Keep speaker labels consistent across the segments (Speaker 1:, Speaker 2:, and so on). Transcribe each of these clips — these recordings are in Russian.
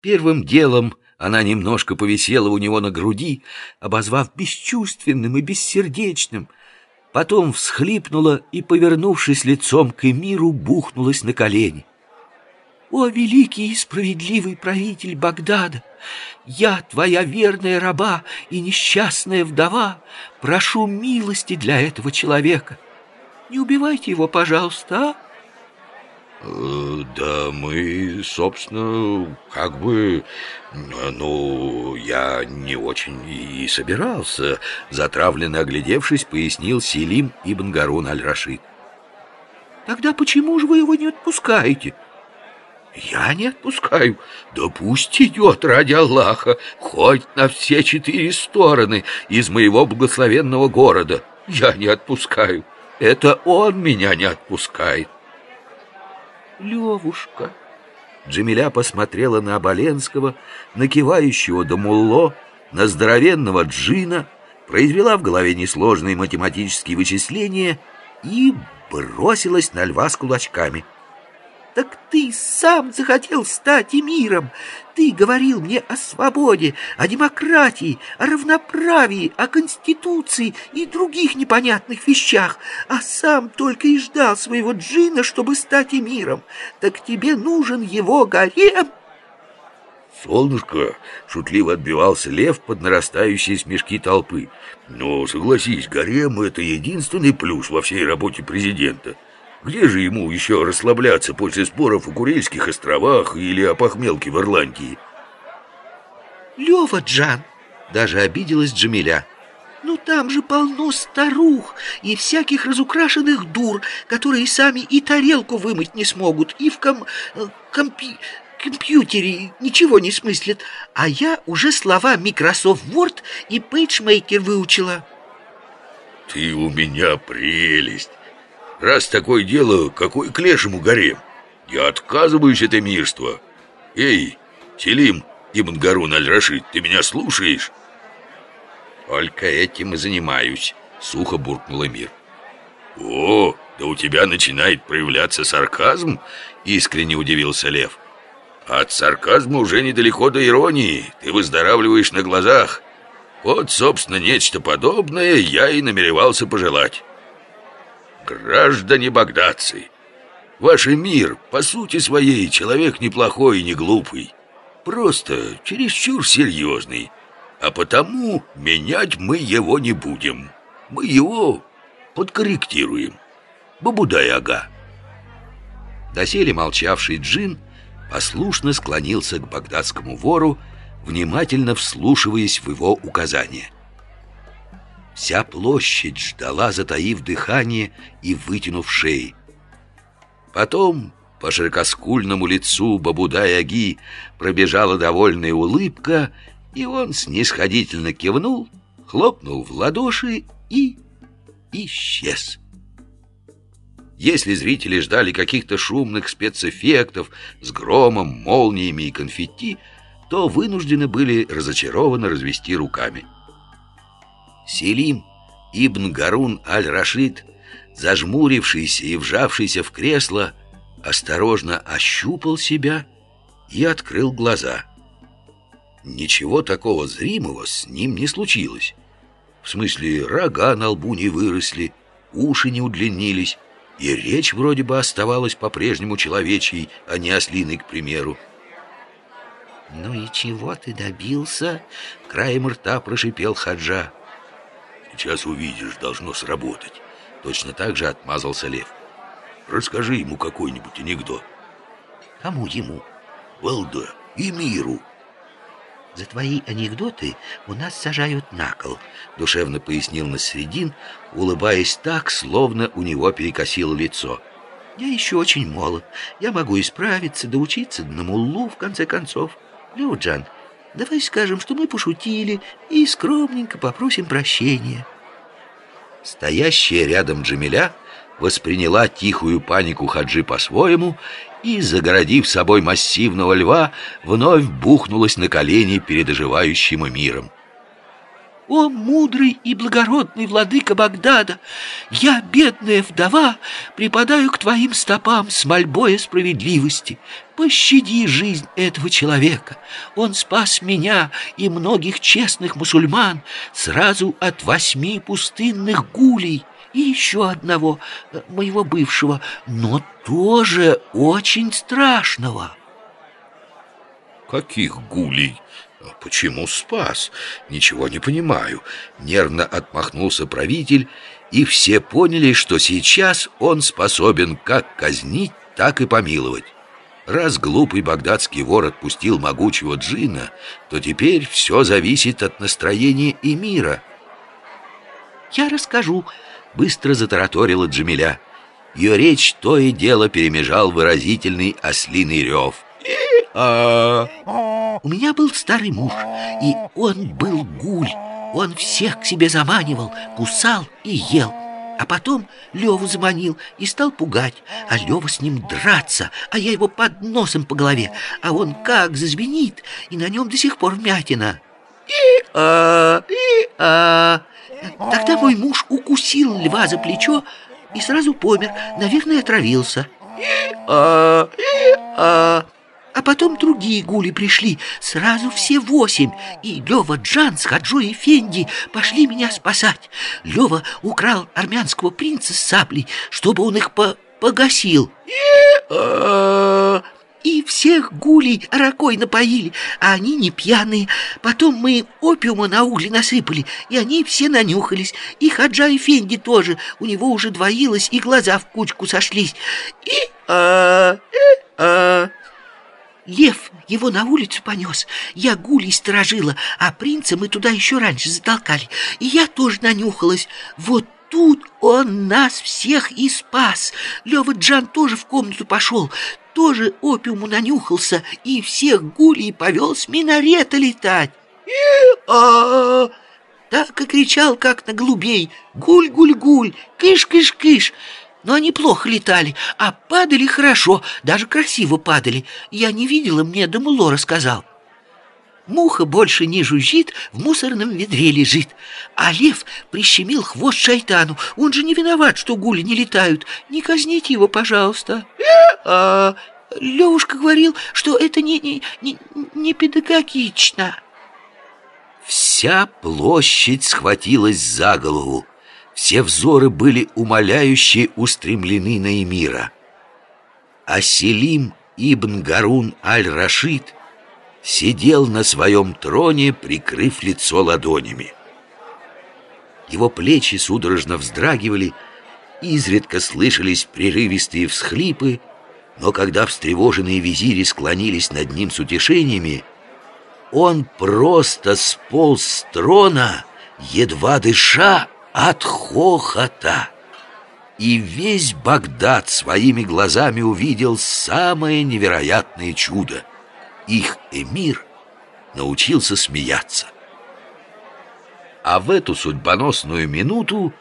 Speaker 1: Первым делом она немножко повисела у него на груди, обозвав бесчувственным и бессердечным. Потом всхлипнула и, повернувшись лицом к Эмиру, бухнулась на колени. «О, великий и справедливый правитель Багдада! Я, твоя верная раба и несчастная вдова, прошу милости для этого человека. Не убивайте его, пожалуйста, а?»
Speaker 2: Э, да мы, собственно, как бы... Ну, я не очень и собирался. Затравленно оглядевшись, пояснил Селим Ибн Гарун Аль-Рашид.
Speaker 1: Тогда почему же вы его не отпускаете?
Speaker 2: Я не отпускаю. Да пусть идет ради Аллаха, хоть на все четыре стороны из моего благословенного города. Я не отпускаю. Это он меня не отпускает.
Speaker 1: Левушка. Джамиля посмотрела на Оболенского, на кивающего Дамулло, на здоровенного Джина, произвела в голове несложные математические вычисления и бросилась на льва с кулачками — так ты сам захотел стать эмиром. Ты говорил мне о свободе, о демократии, о равноправии, о конституции и других непонятных вещах, а сам только и ждал своего джина, чтобы стать эмиром. Так тебе нужен его гарем.
Speaker 2: Солнышко, шутливо отбивался лев под нарастающие смешки толпы. Но, согласись, гарем — это единственный плюс во всей работе президента. Где же ему еще расслабляться после споров о Курильских островах или о похмелке в Ирландии?
Speaker 1: Лева Джан, даже обиделась Джамиля. Ну там же полно старух и всяких разукрашенных дур, которые сами и тарелку вымыть не смогут, и в ком... Э, компи компьютере ничего не смыслят, а я уже слова Microsoft Word и PageMaker выучила.
Speaker 2: Ты у меня прелесть. Раз такое дело, какой к лешему гарем? Я отказываюсь от эмирства. Эй, Селим, Ибн Гарун Аль-Рашид, ты меня слушаешь?
Speaker 1: Только этим и занимаюсь, сухо буркнул эмир.
Speaker 2: О, да у тебя начинает проявляться сарказм, искренне удивился Лев. От сарказма уже недалеко до иронии, ты выздоравливаешь на глазах. Вот, собственно, нечто подобное я и намеревался пожелать. Граждане багдадцы, ваш мир, по сути своей, человек неплохой и не глупый. Просто чересчур серьезный. А потому менять мы его не будем. Мы его подкорректируем. Бабудай-ага.
Speaker 1: Доселе молчавший джин послушно склонился к багдадскому вору, внимательно вслушиваясь в его указания – Вся площадь ждала, затаив дыхание и вытянув шеи. Потом по широкоскульному лицу Бабудай-Аги пробежала довольная улыбка, и он снисходительно кивнул, хлопнул в ладоши и исчез. Если зрители ждали каких-то шумных спецэффектов с громом, молниями и конфетти, то вынуждены были разочарованно развести руками. Селим Ибн Гарун Аль-Рашид, зажмурившийся и вжавшийся в кресло, осторожно ощупал себя и открыл глаза. Ничего такого зримого с ним не случилось. В смысле, рога на лбу не выросли, уши не удлинились, и речь вроде бы оставалась по-прежнему человечьей, а не ослиной, к примеру. «Ну и чего ты добился?» — краем рта прошипел Хаджа.
Speaker 2: Сейчас увидишь, должно сработать. Точно так же отмазался Лев. Расскажи ему какой-нибудь анекдот.
Speaker 1: Кому ему?
Speaker 2: Валда и миру.
Speaker 1: За твои анекдоты у нас сажают на кол, душевно пояснил Насредин, улыбаясь так, словно у него перекосило лицо. Я еще очень молод. Я могу исправиться, доучиться на муллу, в конце концов. Люджан, Давай скажем, что мы пошутили и скромненько попросим прощения. Стоящая рядом Джамиля восприняла тихую панику Хаджи по-своему и, загородив собой массивного льва, вновь бухнулась на колени перед оживающим миром.
Speaker 3: О, мудрый и благородный владыка Багдада, я, бедная вдова, припадаю к твоим стопам с мольбой о справедливости. Пощади жизнь этого человека. Он спас меня и многих честных мусульман сразу от восьми пустынных гулей и еще одного, э, моего бывшего, но тоже очень страшного.
Speaker 1: Каких гулей? А почему спас? Ничего не понимаю. Нервно отмахнулся правитель, и все поняли, что сейчас он способен как казнить, так и помиловать. Раз глупый багдадский вор отпустил могучего джина, то теперь все зависит от настроения и мира.
Speaker 3: «Я расскажу», — быстро затараторила Джамиля. Ее речь то и дело перемежал выразительный ослиный рев. У меня был старый муж, и он был гуль. Он всех к себе заманивал, кусал и ел. А потом Леву заманил и стал пугать, а Лева с ним драться, а я его под носом по голове, а он как зазвенит, и на нем до сих пор вмятина. И-а, и-а. Тогда мой муж укусил льва за плечо и сразу помер, наверное, отравился. И-а, и-а. А потом другие гули пришли, сразу все восемь, и Лева Джан с Хаджо и Фенди пошли меня спасать. Лева украл армянского принца с саблей, чтобы он их по погасил. И всех гулей ракой напоили, а они не пьяные. Потом мы опиума на угли насыпали, и они все нанюхались. И Хаджа и Фенди тоже, у него уже двоилось, и глаза в кучку сошлись. И... А, и а, Лев его на улицу понес. Я гулей сторожила, а принца мы туда еще раньше затолкали. И я тоже нанюхалась. Вот тут он нас всех и спас. Лева Джан тоже в комнату пошел, тоже опиуму нанюхался и всех гулей повел с минарета летать. И-а! Так и кричал, как на голубей. Гуль-гуль-гуль, кыш-кыш-кыш. Но они плохо летали, а падали хорошо, даже красиво падали. Я не видела, мне Дамуло рассказал. Муха больше не жужжит, в мусорном ведре лежит. А лев прищемил хвост шайтану. Он же не виноват, что гули не летают. Не казните его, пожалуйста. А, Левушка говорил, что это не, не, не, не педагогично.
Speaker 1: Вся площадь схватилась за голову. Все взоры были умоляюще устремлены на Эмира. А Селим ибн Гарун аль-Рашид сидел на своем троне, прикрыв лицо ладонями. Его плечи судорожно вздрагивали, изредка слышались прерывистые всхлипы, но когда встревоженные визири склонились над ним с утешениями, он просто сполз с трона, едва дыша, от хохота. И весь Багдад своими глазами увидел самое невероятное чудо. Их эмир научился смеяться. А в эту судьбоносную минуту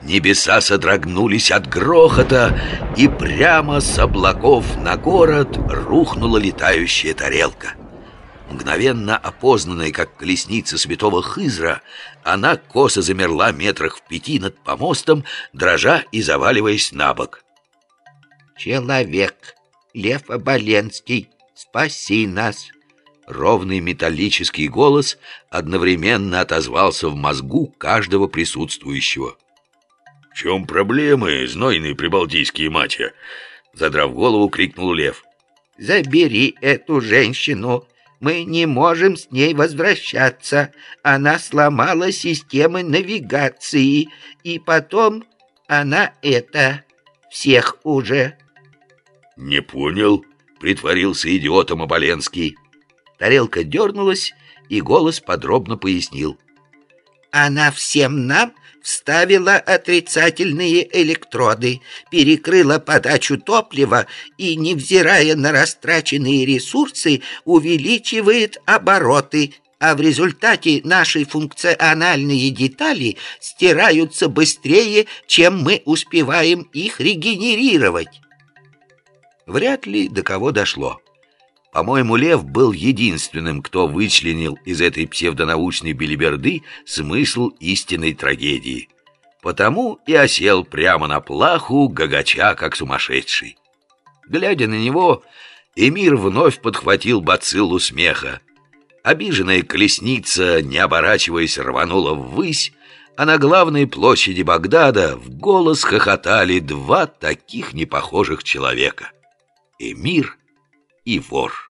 Speaker 1: небеса содрогнулись от грохота, и прямо с облаков на город рухнула летающая тарелка — Мгновенно опознанная как колесница святого Хызра, она косо замерла метрах в пяти над помостом, дрожа и заваливаясь на бок.
Speaker 3: «Человек, Лев Оболенский, спаси нас!»
Speaker 1: Ровный металлический голос одновременно отозвался в мозгу каждого присутствующего.
Speaker 2: «В чем проблемы, знойные прибалтийские мати?»
Speaker 1: Задрав голову, крикнул Лев.
Speaker 3: «Забери эту женщину мы не можем с ней возвращаться. Она сломала системы навигации. И потом она это... всех уже.
Speaker 1: Не понял, притворился идиотом Оболенский. Тарелка дернулась, и голос подробно пояснил.
Speaker 3: Она всем нам вставила отрицательные электроды, перекрыла подачу топлива и, невзирая на растраченные ресурсы, увеличивает обороты, а в результате наши функциональные детали стираются быстрее, чем мы успеваем их регенерировать.
Speaker 1: Вряд ли до кого дошло. По-моему, Лев был единственным, кто вычленил из этой псевдонаучной белиберды смысл истинной трагедии. Потому и осел прямо на плаху, гагача, как сумасшедший. Глядя на него, Эмир вновь подхватил бациллу смеха. Обиженная колесница, не оборачиваясь, рванула ввысь, а на главной площади Багдада в голос хохотали два таких непохожих человека — Эмир и вор.